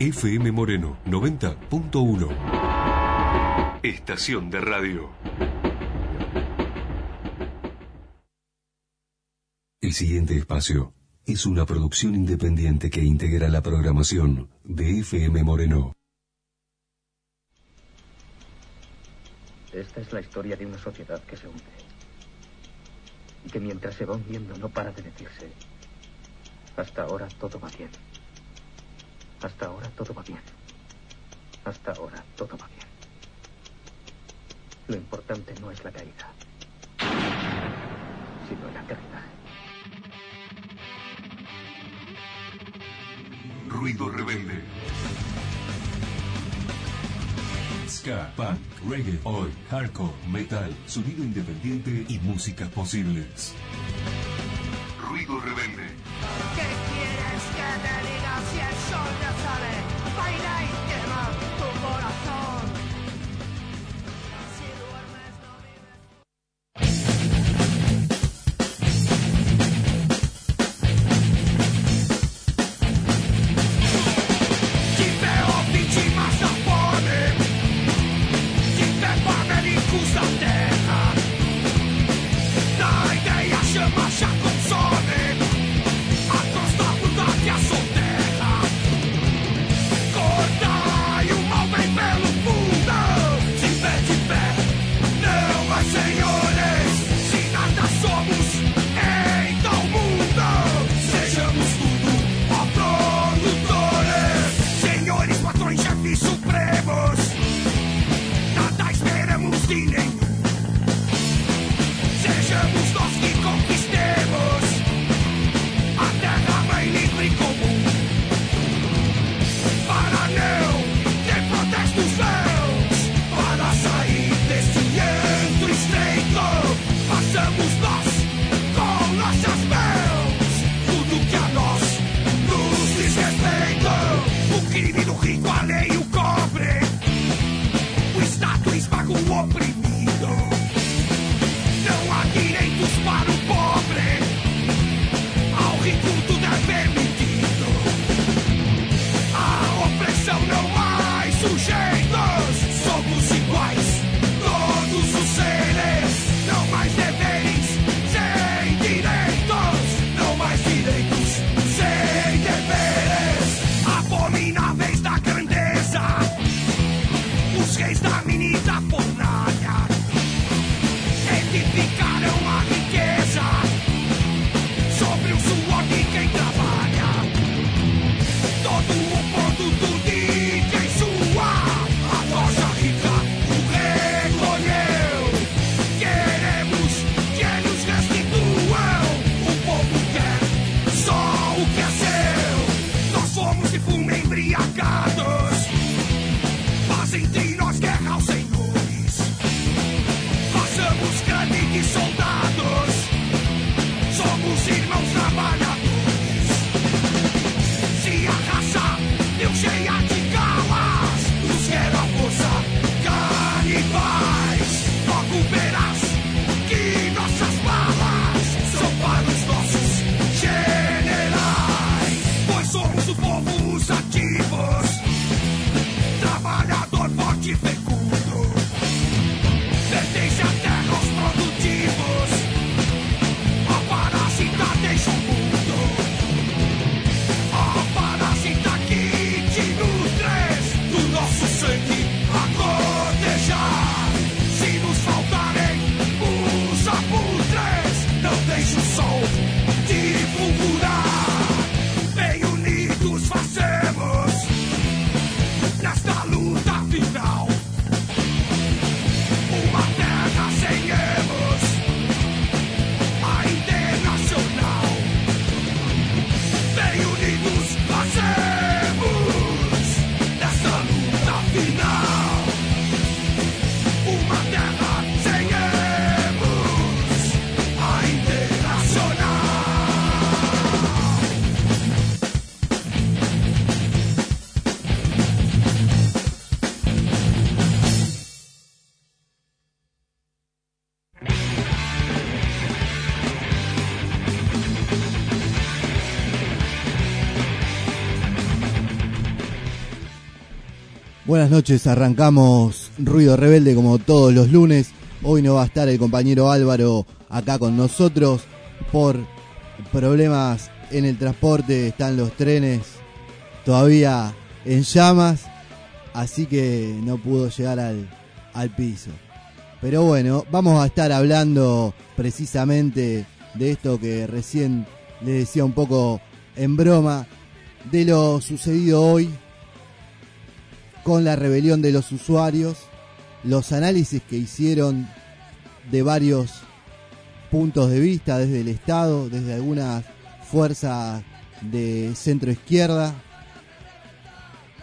FM Moreno 90.1. Estación de radio. El siguiente espacio es una producción independiente que integra la programación de FM Moreno. Esta es la historia de una sociedad que se hunde y que mientras se va hundiendo no para de decirse. Hasta ahora todo va bien. Hasta ahora todo va bien. Hasta ahora todo va bien. Lo importante no es la caída, sino el aterrizaje. Ruido Rebelde. Ska, punk, reggae, hoy, hardcore, metal, sonido independiente y músicas posibles. Ruido Rebelde. ¿Qué quieres, canarias? si è sciolta sale Buenas noches, arrancamos Ruido Rebelde como todos los lunes. Hoy no va a estar el compañero Álvaro acá con nosotros por problemas en el transporte, están los trenes todavía en llamas, así que no pudo llegar al, al piso. Pero bueno, vamos a estar hablando precisamente de esto que recién le decía un poco en broma, de lo sucedido hoy con la rebelión de los usuarios, los análisis que hicieron de varios puntos de vista desde el Estado, desde algunas fuerzas de centro izquierda,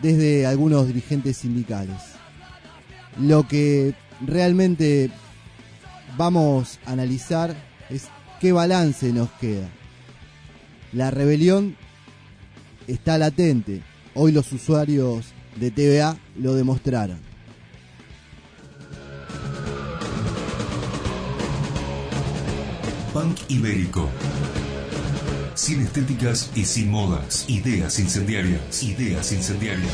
desde algunos dirigentes sindicales. Lo que realmente vamos a analizar es qué balance nos queda. La rebelión está latente. Hoy los usuarios de TVA lo demostraron. Punk ibérico. Sin estéticas y sin modas. Ideas incendiarias. Ideas incendiarias.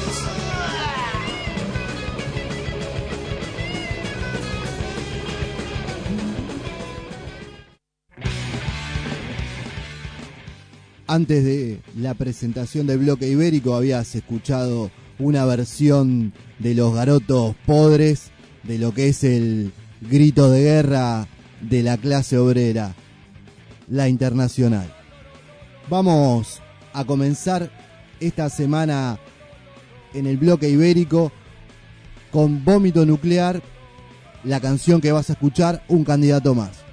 Antes de la presentación del bloque ibérico habías escuchado una versión de los garotos podres de lo que es el grito de guerra de la clase obrera, la internacional. Vamos a comenzar esta semana en el bloque ibérico con Vómito Nuclear, la canción que vas a escuchar, un candidato más.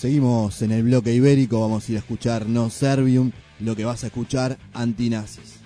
Seguimos en el bloque ibérico, vamos a ir a escuchar No Servium, lo que vas a escuchar Antinazis.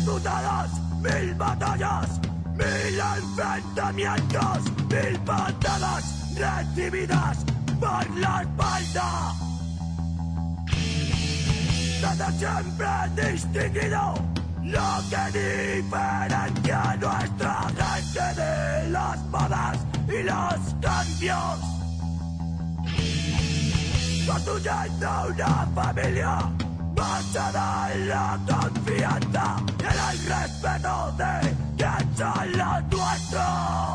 Mil batallas, mil enfrentamientos, mil patadas recibidas por la espalda. Desde siempre distinguido lo que diferencia a nuestra gente de las modas y los cambios. Construyendo una familia basada en la confianza y en el respeto de quien son los nuestros.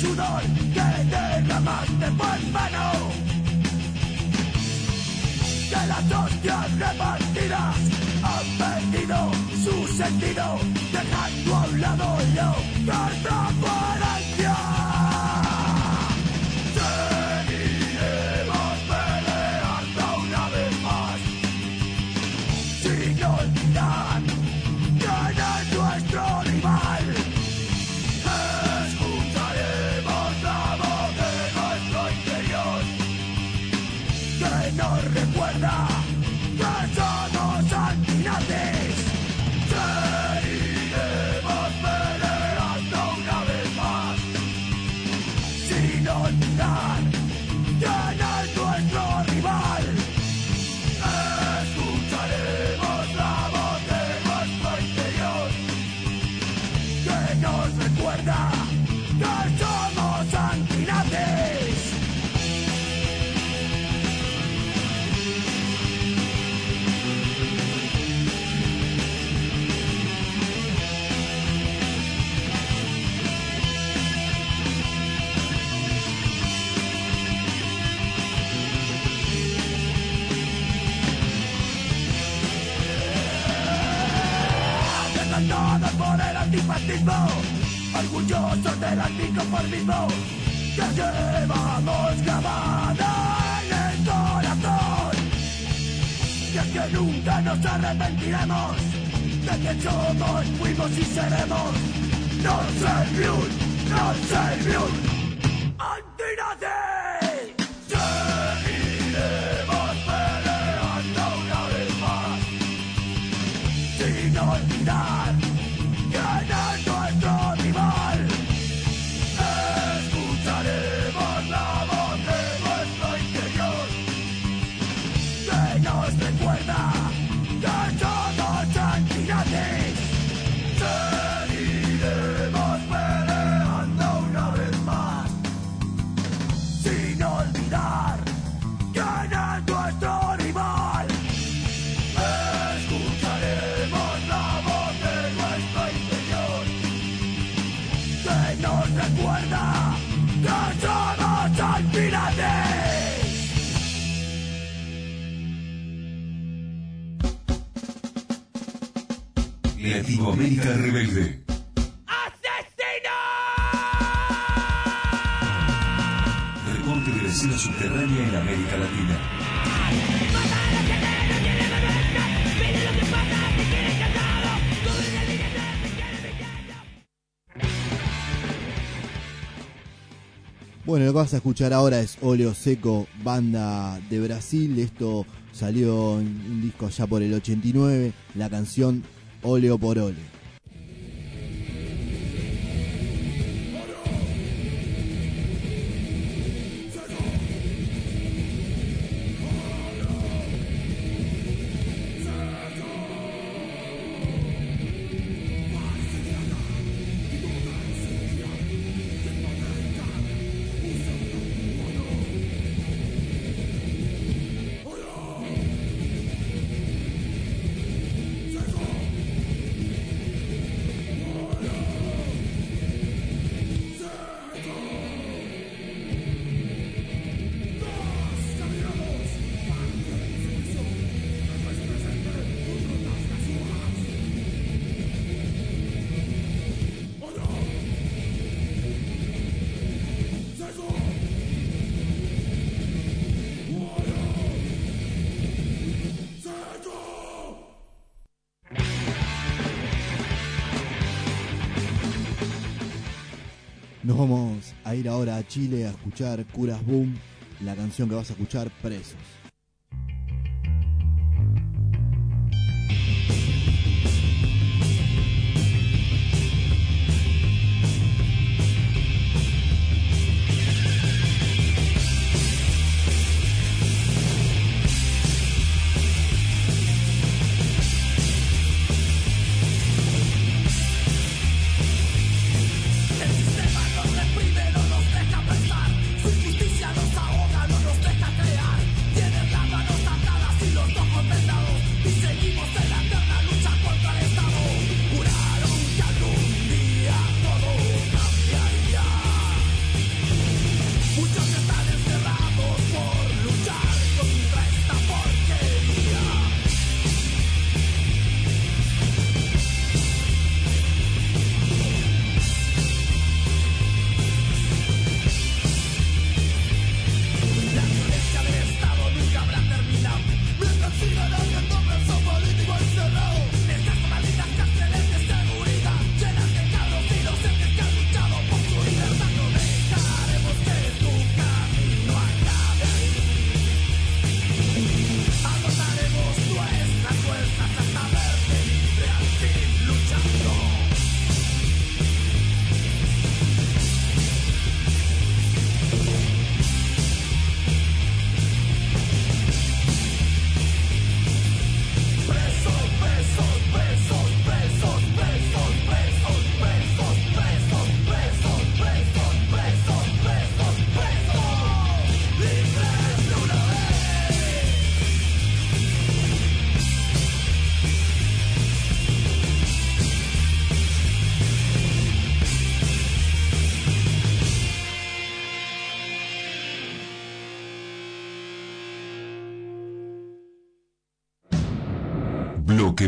Sudor que derramaste por mano. Que las hostias repartidas han perdido su sentido, dejando a un lado lo que orgullosos del anticonformismo que llevamos grabada en el corazón. Y que nunca nos arrepentiremos de que somos, fuimos y seremos. No serviun, no serviun, antinazi. Latinoamérica Rebelde. Reporte de la escena subterránea en América Latina. Bueno, lo que vas a escuchar ahora es Oleo Seco, banda de Brasil. Esto salió en un disco allá por el 89, la canción Oleo por Ole. A ir ahora a Chile a escuchar Curas Boom, la canción que vas a escuchar Presos.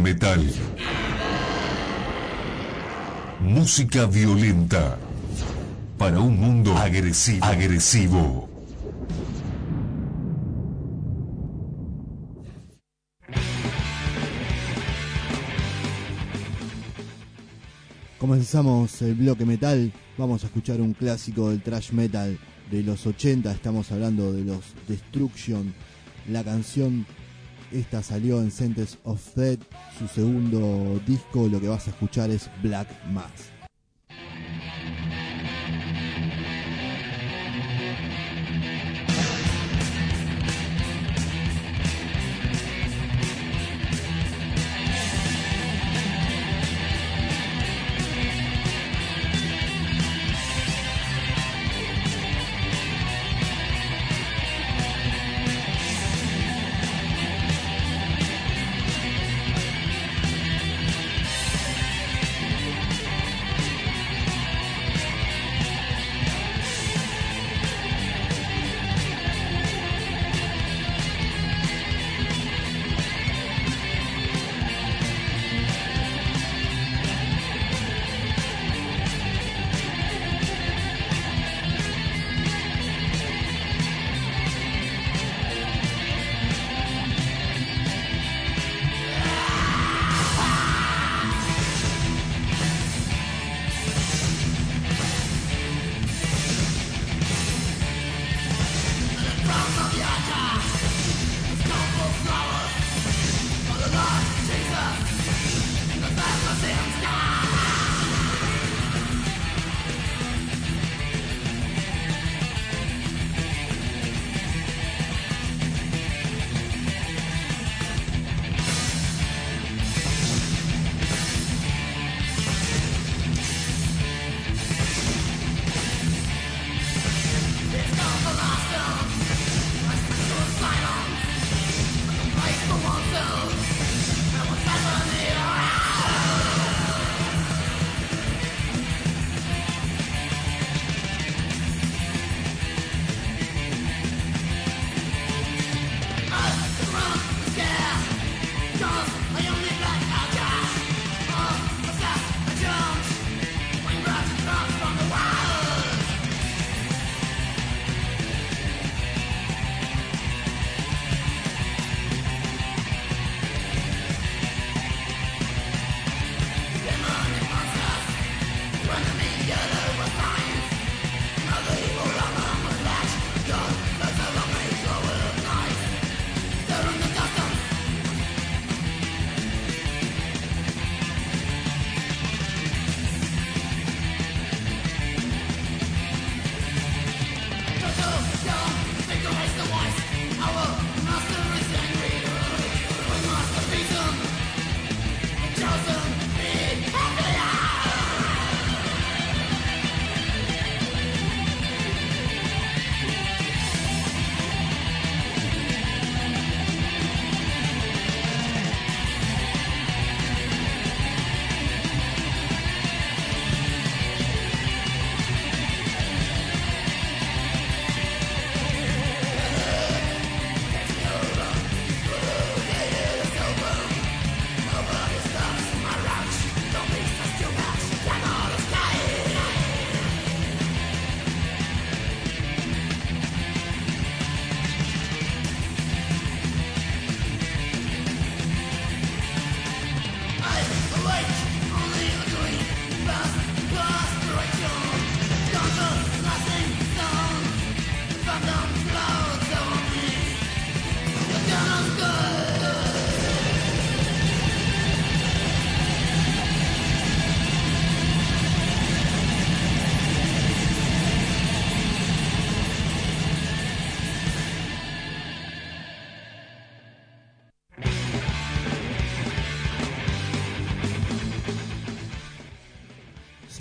Metal. Música violenta. Para un mundo agresivo. agresivo. Comenzamos el bloque metal, vamos a escuchar un clásico del thrash metal de los 80, estamos hablando de los Destruction. La canción esta salió en Sentence of Death, su segundo disco, lo que vas a escuchar es Black Mass.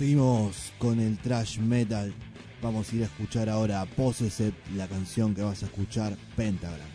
Seguimos con el trash metal. Vamos a ir a escuchar ahora Possessed, la canción que vas a escuchar, Pentagram.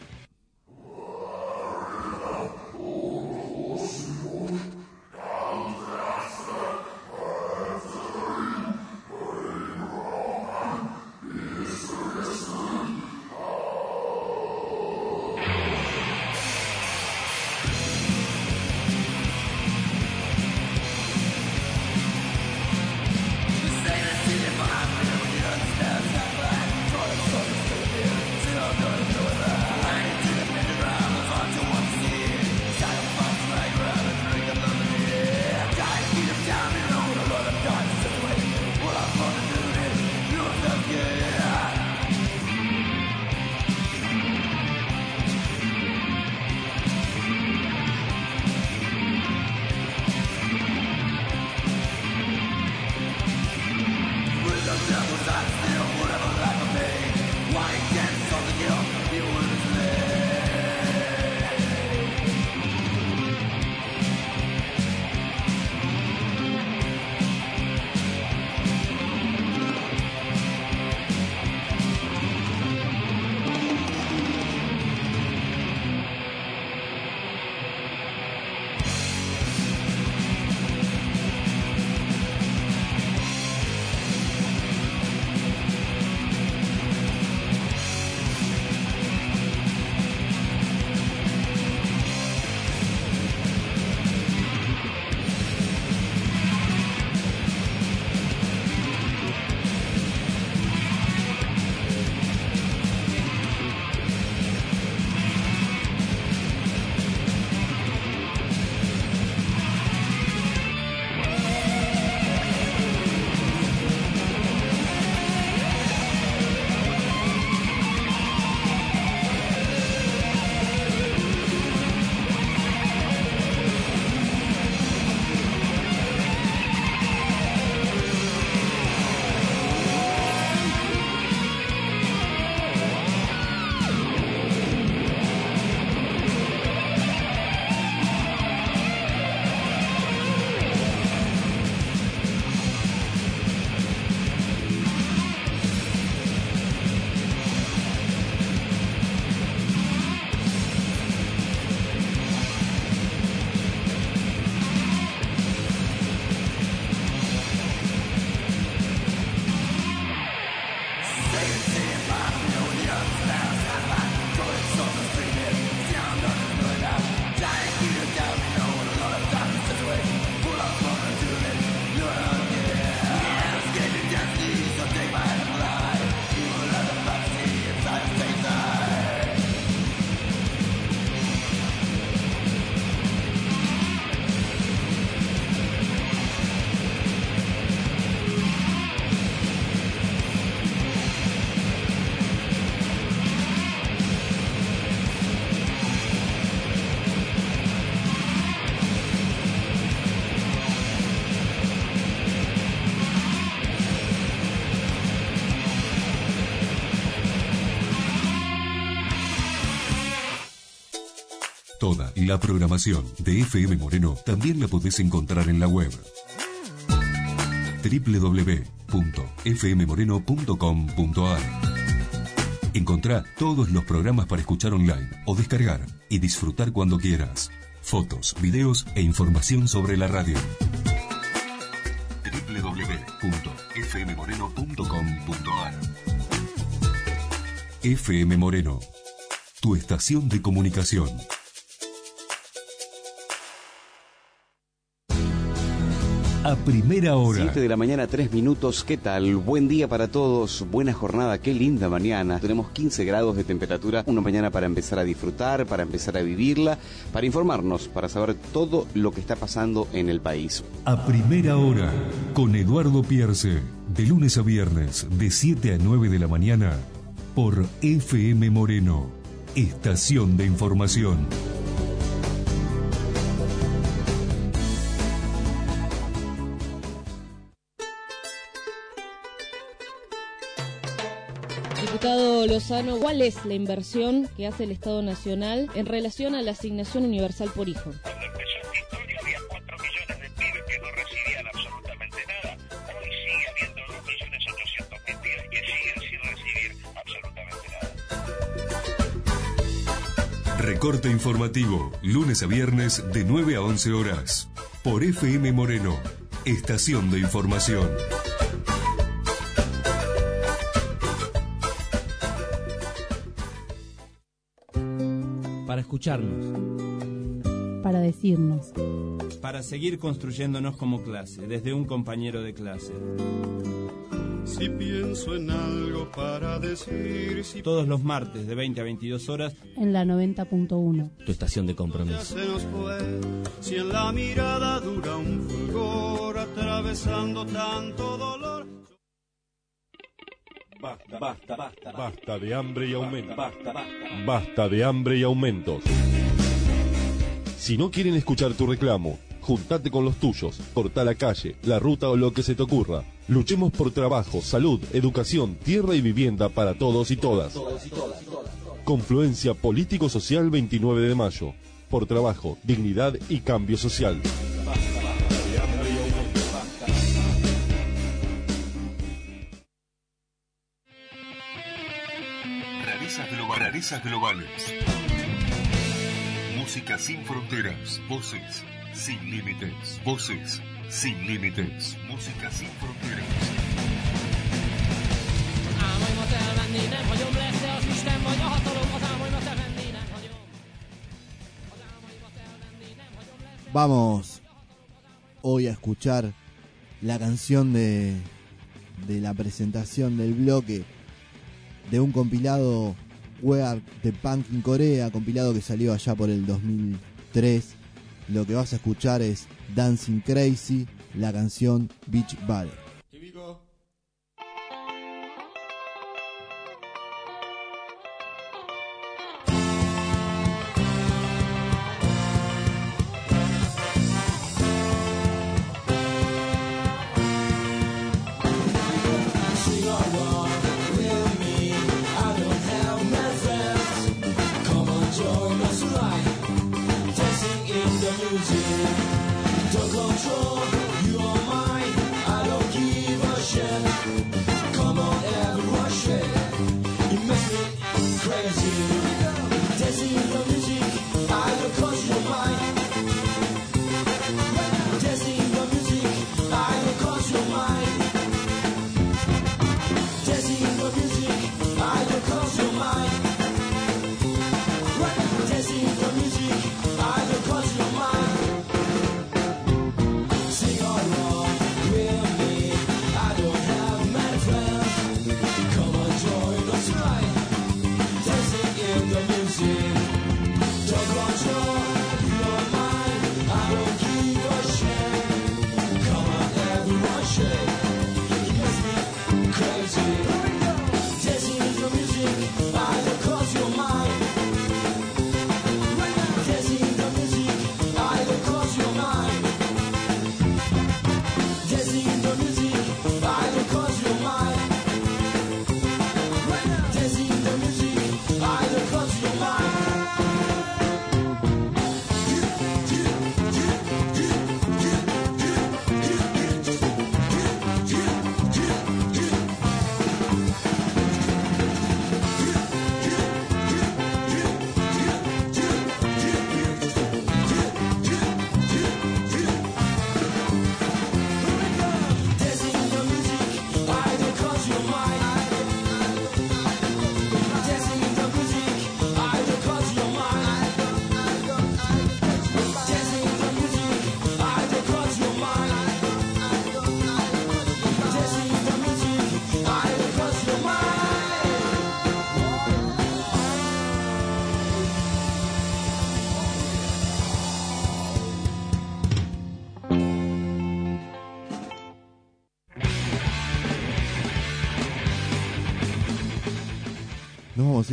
La programación de FM Moreno también la podés encontrar en la web www.fmmoreno.com.ar Encontrá todos los programas para escuchar online o descargar y disfrutar cuando quieras. Fotos, videos e información sobre la radio. www.fmmoreno.com.ar FM Moreno, tu estación de comunicación. A primera hora. 7 de la mañana, 3 minutos. ¿Qué tal? Buen día para todos. Buena jornada. Qué linda mañana. Tenemos 15 grados de temperatura. Una mañana para empezar a disfrutar, para empezar a vivirla, para informarnos, para saber todo lo que está pasando en el país. A primera hora. Con Eduardo Pierce. De lunes a viernes, de 7 a 9 de la mañana. Por FM Moreno. Estación de Información. Lozano, ¿cuál es la inversión que hace el Estado Nacional en relación a la asignación universal por hijo? Cuando empezó esta historia había 4 millones de pibes que no recibían absolutamente nada. Hoy sigue habiendo 2.800.000 pibes que siguen sin recibir absolutamente nada. Recorte informativo, lunes a viernes de 9 a 11 horas. Por FM Moreno. Estación de Información. Escucharnos, para decirnos, para seguir construyéndonos como clase, desde un compañero de clase. Si pienso en algo para decir, si Todos los martes de 20 a 22 horas, en la 90.1. tu estación de compromiso. se nos fue, si en la mirada dura un fulgor atravesando tanto dolor. Basta, basta, basta. Basta de hambre y aumentos. Basta, basta. Basta de hambre y aumentos. Si no quieren escuchar tu reclamo, juntate con los tuyos, corta la calle, la ruta o lo que se te ocurra. Luchemos por trabajo, salud, educación, tierra y vivienda para todos y todas. Confluencia Político-Social 29 de mayo. Por trabajo, dignidad y cambio social. Globales. Música sin fronteras. Voces sin límites. Voces sin límites. Música sin fronteras. Vamos hoy a escuchar la canción de, de la presentación del bloque de un compilado Wear de Punk in Corea, compilado que salió allá por el 2003. Lo que vas a escuchar es Dancing Crazy, la canción Beach Ballet.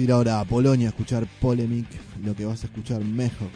ir ahora a Polonia a escuchar Polemic, lo que vas a escuchar mejor.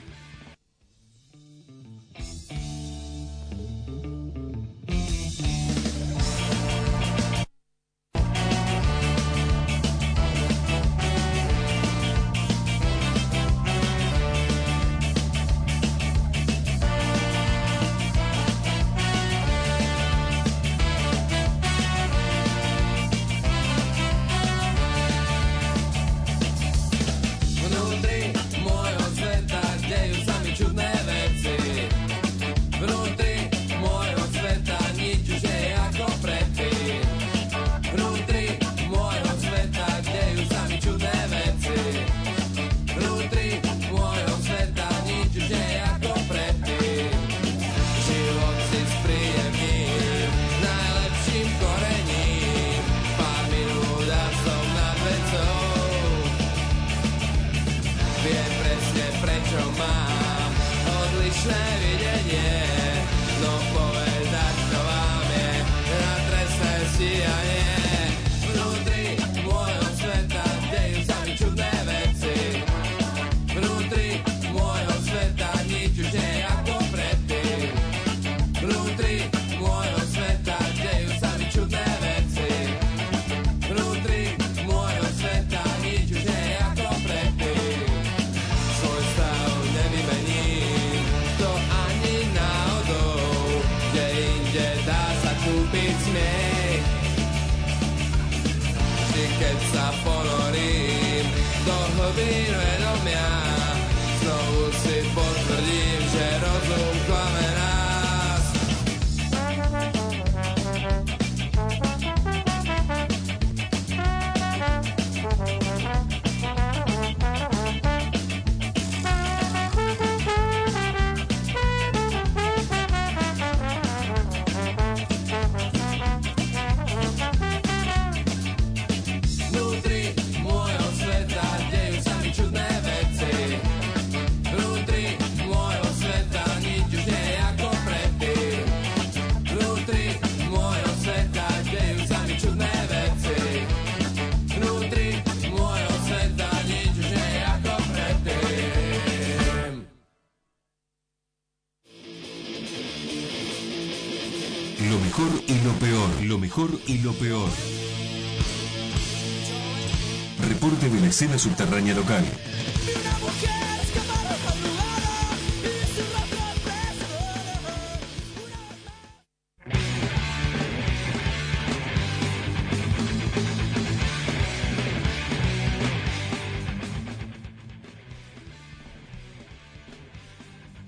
escena subterránea local.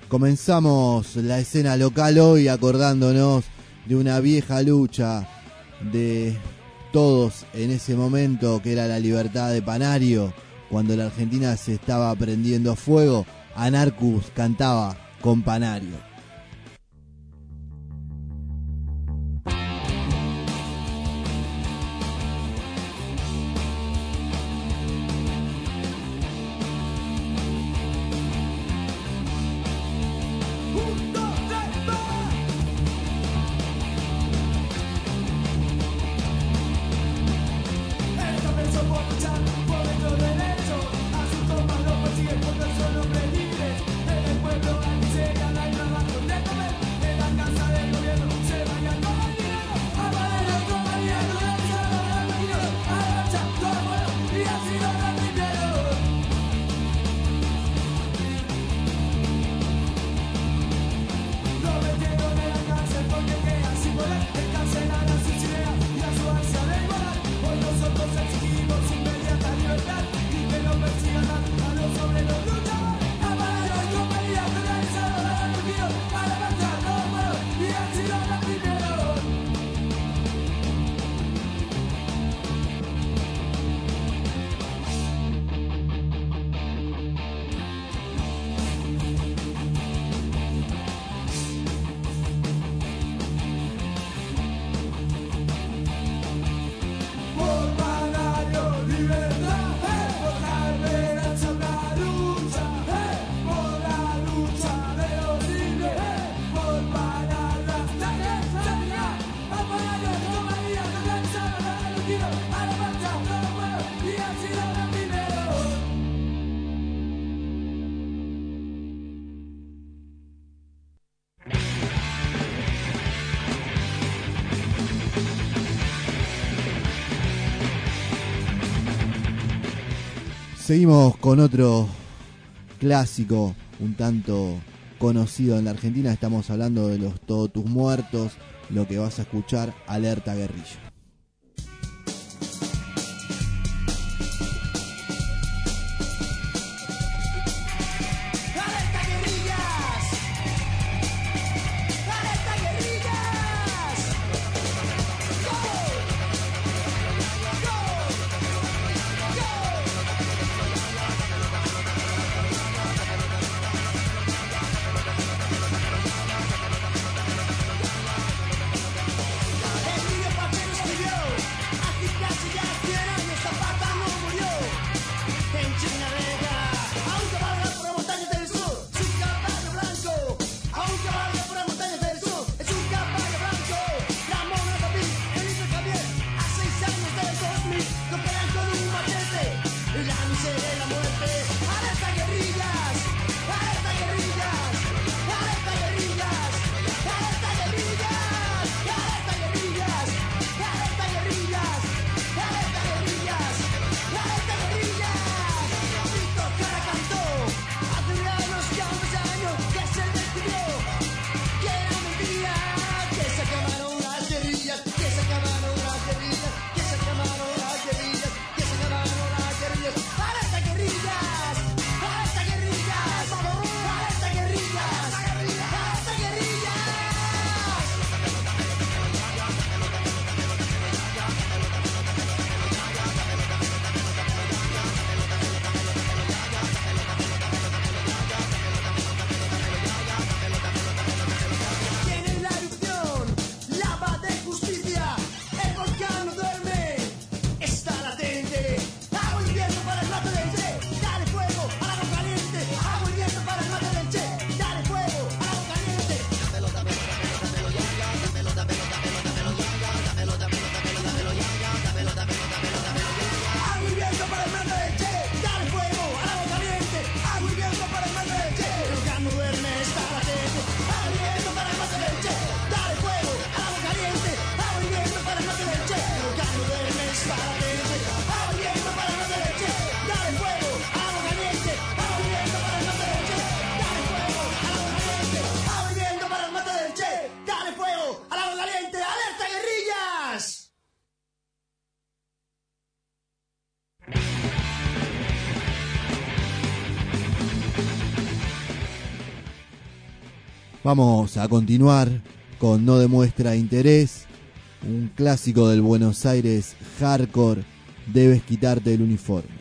Comenzamos la escena local hoy acordándonos de una vieja lucha de todos en ese momento que era la libertad de Panario, cuando la Argentina se estaba prendiendo fuego, Anarcus cantaba con Panario. Seguimos con otro clásico un tanto conocido en la Argentina. Estamos hablando de los Todotus Muertos, lo que vas a escuchar, Alerta Guerrilla. Vamos a continuar con No demuestra interés, un clásico del Buenos Aires hardcore, debes quitarte el uniforme.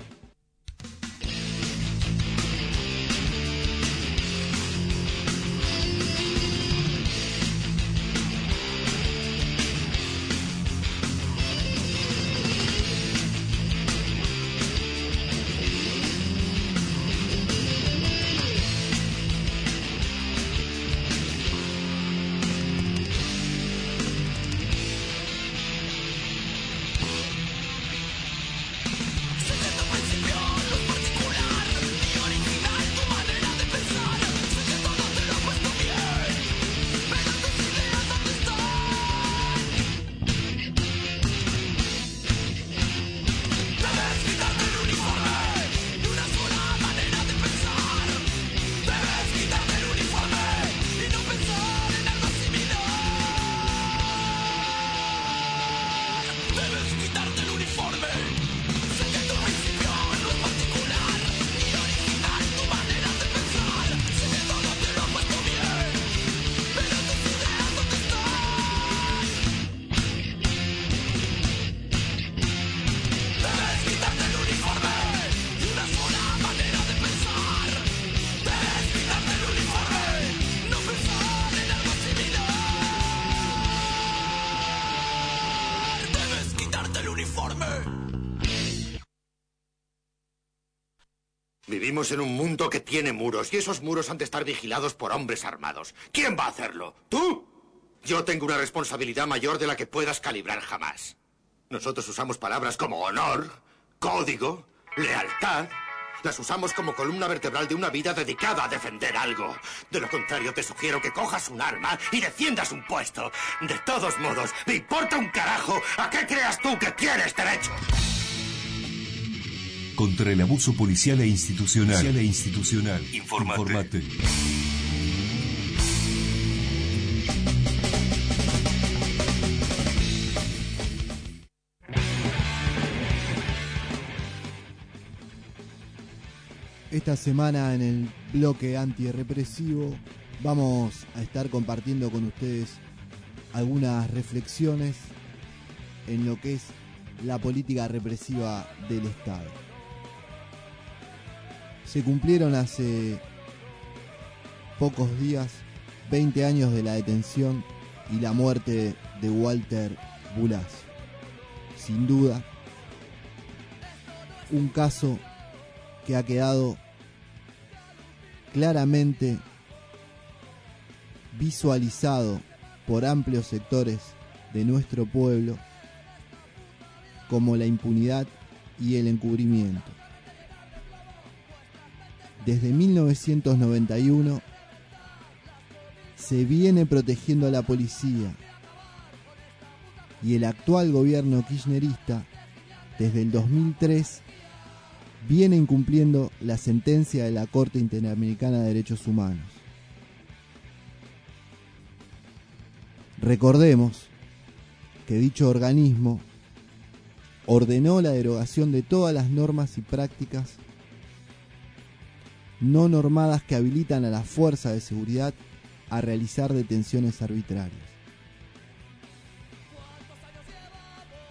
En un mundo que tiene muros y esos muros han de estar vigilados por hombres armados. ¿Quién va a hacerlo? ¿Tú? Yo tengo una responsabilidad mayor de la que puedas calibrar jamás. Nosotros usamos palabras como honor, código, lealtad. Las usamos como columna vertebral de una vida dedicada a defender algo. De lo contrario, te sugiero que cojas un arma y defiendas un puesto. De todos modos, me importa un carajo a qué creas tú que tienes derecho contra el abuso policial e institucional. Policial e institucional. Informate. Informate. Esta semana en el bloque antirrepresivo vamos a estar compartiendo con ustedes algunas reflexiones en lo que es la política represiva del Estado. Se cumplieron hace pocos días 20 años de la detención y la muerte de Walter Bulas. Sin duda, un caso que ha quedado claramente visualizado por amplios sectores de nuestro pueblo como la impunidad y el encubrimiento. Desde 1991 se viene protegiendo a la policía y el actual gobierno kirchnerista desde el 2003 viene incumpliendo la sentencia de la Corte Interamericana de Derechos Humanos. Recordemos que dicho organismo ordenó la derogación de todas las normas y prácticas no normadas que habilitan a la fuerza de seguridad a realizar detenciones arbitrarias.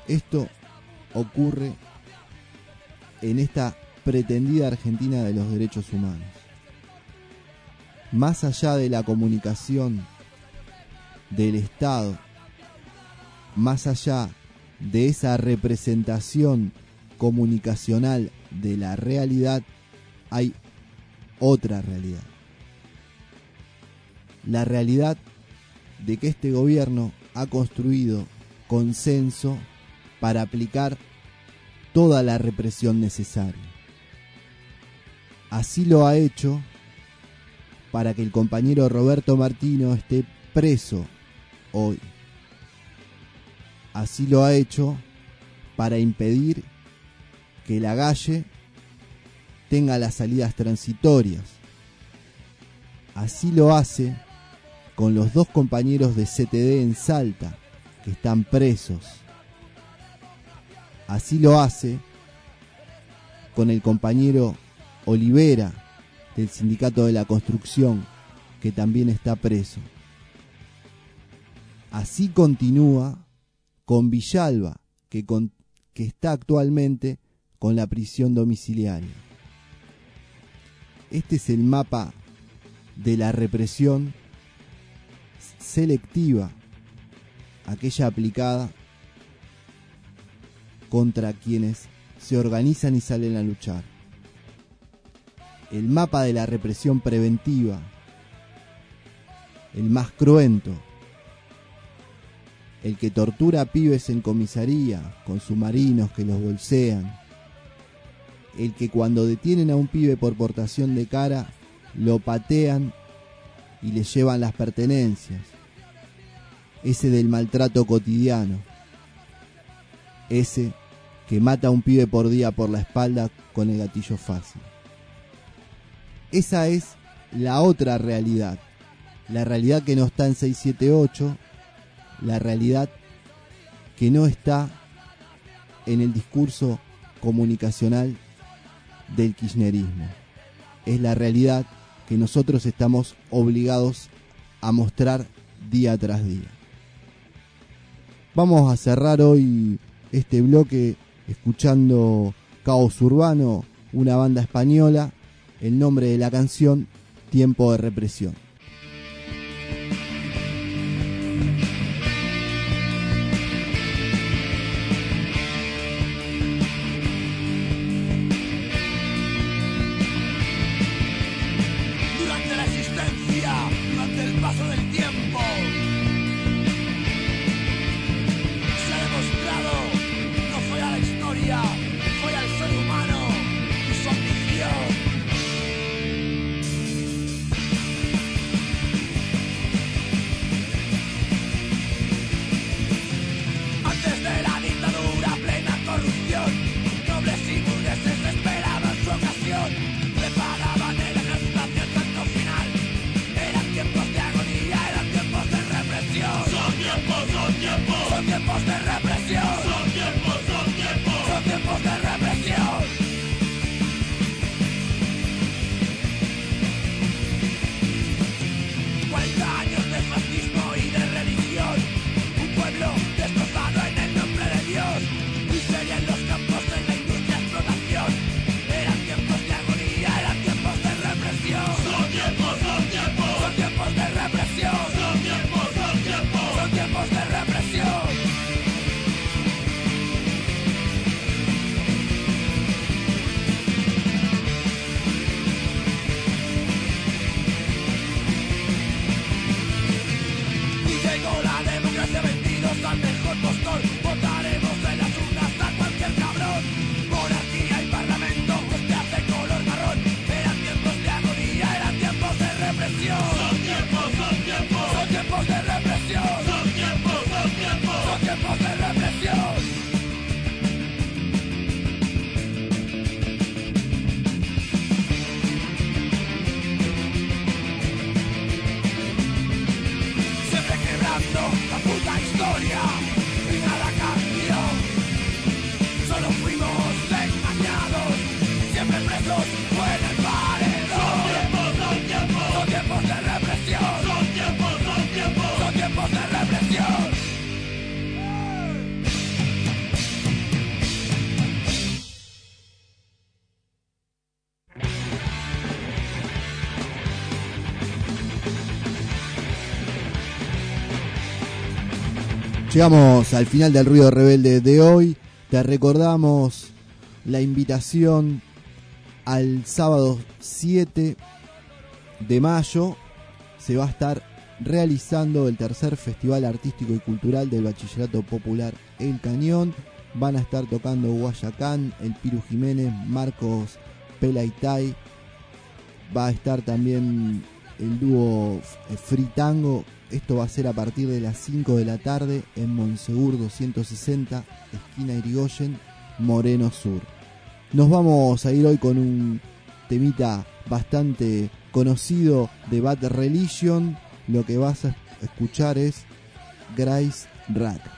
Esto ocurre en esta pretendida Argentina de los derechos humanos. Más allá de la comunicación del Estado, más allá de esa representación comunicacional de la realidad, hay otra realidad. La realidad de que este gobierno ha construido consenso para aplicar toda la represión necesaria. Así lo ha hecho para que el compañero Roberto Martino esté preso hoy. Así lo ha hecho para impedir que la Galle tenga las salidas transitorias. Así lo hace con los dos compañeros de CTD en Salta que están presos. Así lo hace con el compañero Olivera del Sindicato de la Construcción que también está preso. Así continúa con Villalba, que, está actualmente con la prisión domiciliaria. Este es el mapa de la represión selectiva, aquella aplicada contra quienes se organizan y salen a luchar. El mapa de la represión preventiva, el más cruento, el que tortura a pibes en comisaría con submarinos que los bolsean, el que cuando detienen a un pibe por portación de cara, lo patean y le llevan las pertenencias, ese del maltrato cotidiano, ese que mata a un pibe por día por la espalda con el gatillo fácil. Esa es la otra realidad, la realidad que no está en 678, la realidad que no está en el discurso comunicacional del kirchnerismo. Es la realidad que nosotros estamos obligados a mostrar día tras día. Vamos a cerrar hoy este bloque escuchando Caos Urbano, una banda española, el nombre de la canción Tiempo de Represión. Llegamos al final del ruido rebelde de hoy. Te recordamos la invitación al sábado 7 de mayo. Se va a estar realizando el tercer Festival Artístico y Cultural del Bachillerato Popular El Cañón. Van a estar tocando Guayacán, El Piru Jiménez, Marcos Pelaitay. Va a estar también el dúo eh, Free Tango. Esto va a ser a partir de las 5 de la tarde en Monsegur 260, esquina Irigoyen, Moreno Sur. Nos vamos a ir hoy con un temita bastante conocido de Bad Religion. Lo que vas a escuchar es Grace Rack.